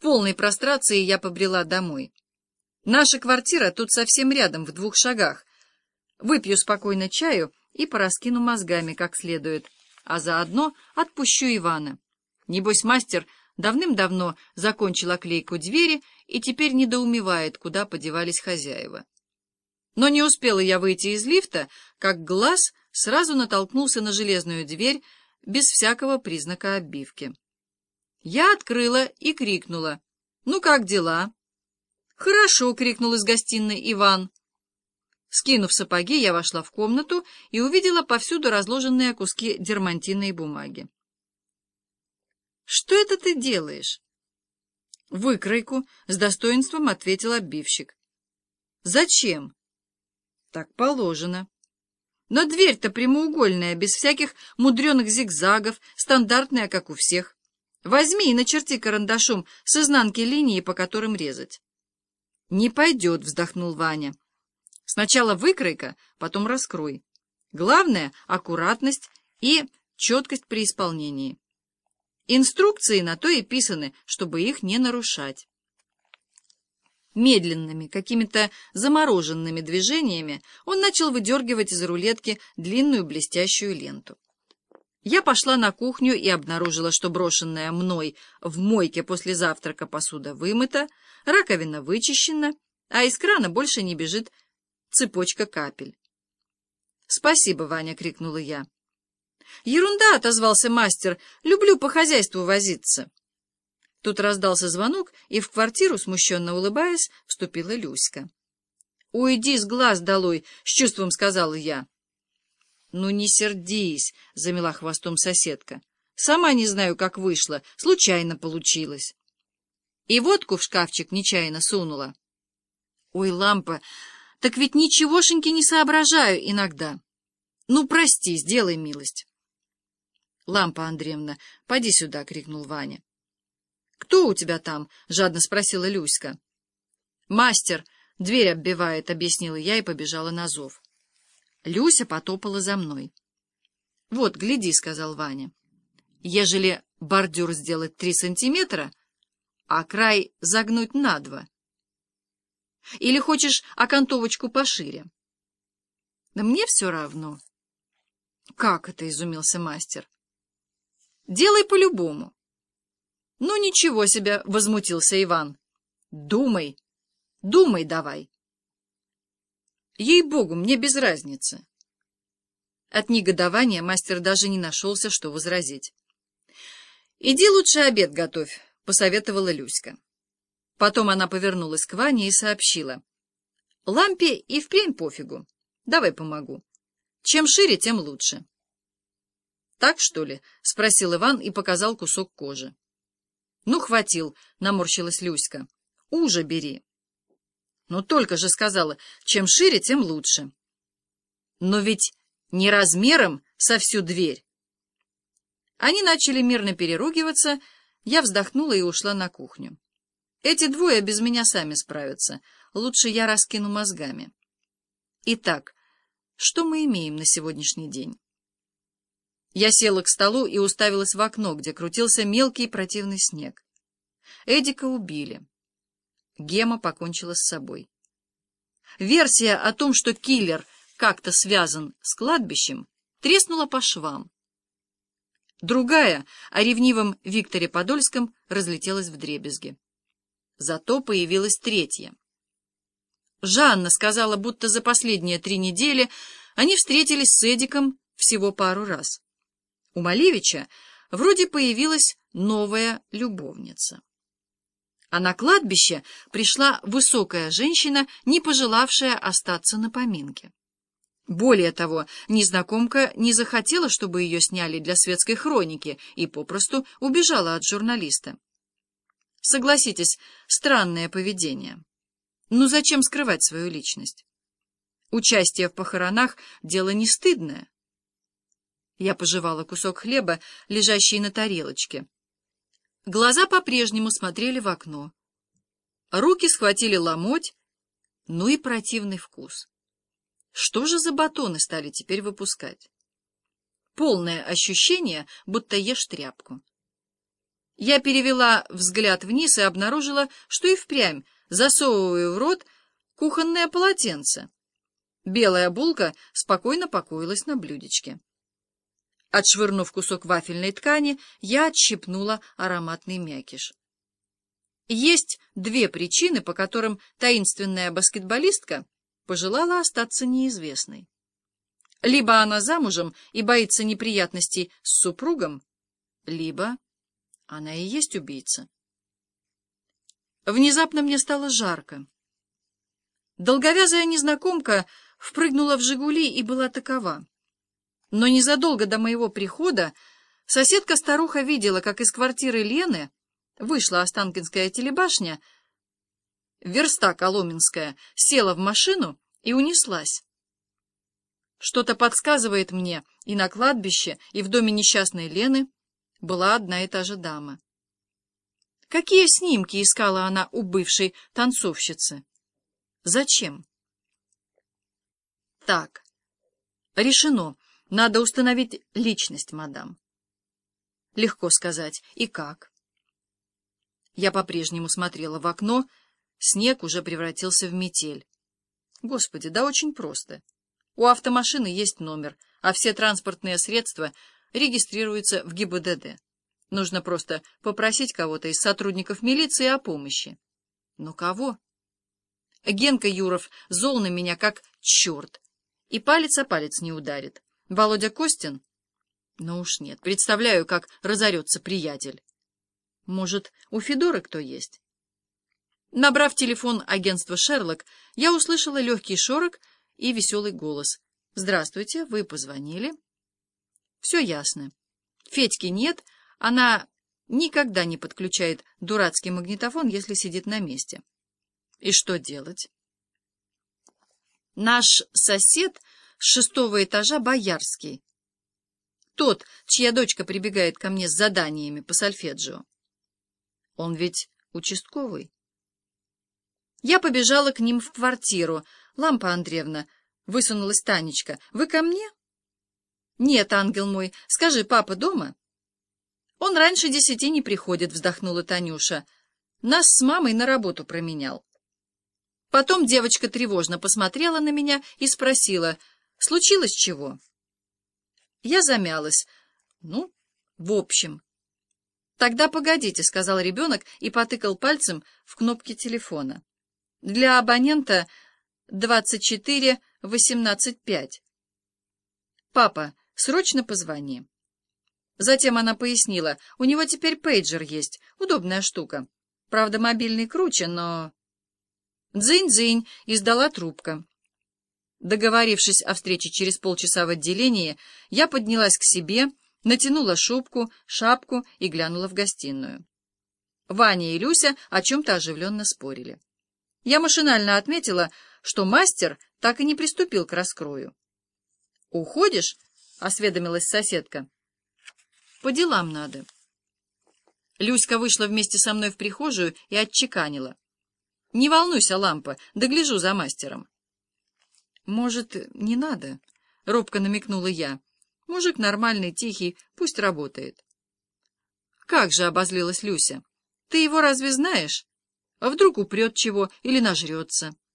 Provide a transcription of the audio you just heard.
полной прострации я побрела домой. Наша квартира тут совсем рядом, в двух шагах. Выпью спокойно чаю и пораскину мозгами как следует, а заодно отпущу Ивана. Небось, мастер давным-давно закончил оклейку двери и теперь недоумевает, куда подевались хозяева. Но не успела я выйти из лифта, как глаз сразу натолкнулся на железную дверь без всякого признака оббивки. Я открыла и крикнула. «Ну, как дела?» «Хорошо!» — крикнул из гостиной Иван. Скинув сапоги, я вошла в комнату и увидела повсюду разложенные куски дермантина и бумаги. «Что это ты делаешь?» «Выкройку», — с достоинством ответил оббивщик. «Зачем?» «Так положено». «Но дверь-то прямоугольная, без всяких мудреных зигзагов, стандартная, как у всех. Возьми и начерти карандашом с изнанки линии, по которым резать». «Не пойдет», — вздохнул Ваня. «Сначала выкройка, потом раскрой. Главное — аккуратность и четкость при исполнении. Инструкции на то и писаны, чтобы их не нарушать». Медленными, какими-то замороженными движениями он начал выдергивать из рулетки длинную блестящую ленту. Я пошла на кухню и обнаружила, что брошенная мной в мойке после завтрака посуда вымыта, раковина вычищена, а из крана больше не бежит цепочка капель. «Спасибо, Ваня!» — крикнула я. «Ерунда!» — отозвался мастер. «Люблю по хозяйству возиться». Тут раздался звонок, и в квартиру, смущенно улыбаясь, вступила Люська. «Уйди с глаз долой!» — с чувством сказала я. «Ну, не сердись!» — замела хвостом соседка. «Сама не знаю, как вышло. Случайно получилось». И водку в шкафчик нечаянно сунула. «Ой, лампа, так ведь ничегошеньки не соображаю иногда. Ну, прости, сделай милость». «Лампа Андреевна, поди сюда!» — крикнул Ваня. «Кто у тебя там?» — жадно спросила Люська. «Мастер, дверь оббивает», — объяснила я и побежала на зов. Люся потопала за мной. — Вот, гляди, — сказал Ваня. — Ежели бордюр сделать три сантиметра, а край загнуть на два. Или хочешь окантовочку пошире? — Да мне все равно. — Как это? — изумился мастер. — Делай по-любому. — Ну, ничего себе! — возмутился Иван. — Думай, думай давай. Ей-богу, мне без разницы. От негодования мастер даже не нашелся, что возразить. «Иди лучше обед готовь», — посоветовала Люська. Потом она повернулась к Ване и сообщила. «Лампе и впрямь пофигу. Давай помогу. Чем шире, тем лучше». «Так, что ли?» — спросил Иван и показал кусок кожи. «Ну, хватил», — наморщилась Люська. «Уже бери». Но только же сказала, чем шире, тем лучше. Но ведь не размером со всю дверь. Они начали мирно переругиваться, я вздохнула и ушла на кухню. Эти двое без меня сами справятся. Лучше я раскину мозгами. Итак, что мы имеем на сегодняшний день? Я села к столу и уставилась в окно, где крутился мелкий противный снег. Эдика убили. Гема покончила с собой. Версия о том, что киллер как-то связан с кладбищем, треснула по швам. Другая, о ревнивом Викторе Подольском, разлетелась в дребезги. Зато появилась третья. Жанна сказала, будто за последние три недели они встретились с Эдиком всего пару раз. У Малевича вроде появилась новая любовница. А на кладбище пришла высокая женщина, не пожелавшая остаться на поминке. Более того, незнакомка не захотела, чтобы ее сняли для светской хроники, и попросту убежала от журналиста. Согласитесь, странное поведение. Ну зачем скрывать свою личность? Участие в похоронах — дело не стыдное. Я пожевала кусок хлеба, лежащий на тарелочке. Глаза по-прежнему смотрели в окно. Руки схватили ломоть, ну и противный вкус. Что же за батоны стали теперь выпускать? Полное ощущение, будто ешь тряпку. Я перевела взгляд вниз и обнаружила, что и впрямь засовываю в рот кухонное полотенце. Белая булка спокойно покоилась на блюдечке. Отшвырнув кусок вафельной ткани, я отщипнула ароматный мякиш. Есть две причины, по которым таинственная баскетболистка пожелала остаться неизвестной. Либо она замужем и боится неприятностей с супругом, либо она и есть убийца. Внезапно мне стало жарко. Долговязая незнакомка впрыгнула в «Жигули» и была такова. Но незадолго до моего прихода соседка-старуха видела, как из квартиры Лены вышла Останкинская телебашня, верста Коломенская, села в машину и унеслась. Что-то подсказывает мне, и на кладбище, и в доме несчастной Лены была одна и та же дама. Какие снимки искала она у бывшей танцовщицы? Зачем? Так, решено. Надо установить личность, мадам. Легко сказать. И как? Я по-прежнему смотрела в окно. Снег уже превратился в метель. Господи, да очень просто. У автомашины есть номер, а все транспортные средства регистрируются в ГИБДД. Нужно просто попросить кого-то из сотрудников милиции о помощи. Но кого? Генка Юров зол на меня как черт, и палец о палец не ударит. Володя Костин? Ну уж нет, представляю, как разорется приятель. Может, у Федоры кто есть? Набрав телефон агентства «Шерлок», я услышала легкий шорох и веселый голос. «Здравствуйте, вы позвонили?» «Все ясно. Федьки нет, она никогда не подключает дурацкий магнитофон, если сидит на месте. И что делать? Наш сосед с шестого этажа Боярский. Тот, чья дочка прибегает ко мне с заданиями по сольфеджио. Он ведь участковый. Я побежала к ним в квартиру. Лампа Андреевна, высунулась Танечка. Вы ко мне? Нет, ангел мой. Скажи, папа дома? Он раньше десяти не приходит, вздохнула Танюша. Нас с мамой на работу променял. Потом девочка тревожно посмотрела на меня и спросила, случилось чего? Я замялась. Ну, в общем. Тогда погодите, сказал ребенок и потыкал пальцем в кнопки телефона. Для абонента 24885. Папа, срочно позвони. Затем она пояснила, у него теперь пейджер есть, удобная штука. Правда, мобильный круче, но... «Дзынь-дзынь!» — издала трубка. Договорившись о встрече через полчаса в отделении, я поднялась к себе, натянула шубку, шапку и глянула в гостиную. Ваня и Люся о чем-то оживленно спорили. Я машинально отметила, что мастер так и не приступил к раскрою. «Уходишь?» — осведомилась соседка. По делам надо. Люська вышла вместе со мной в прихожую и отчеканила. — Не волнуйся, лампа, догляжу за мастером. — Может, не надо? — робко намекнула я. — Мужик нормальный, тихий, пусть работает. — Как же, — обозлилась Люся, — ты его разве знаешь? А вдруг упрет чего или нажрется? —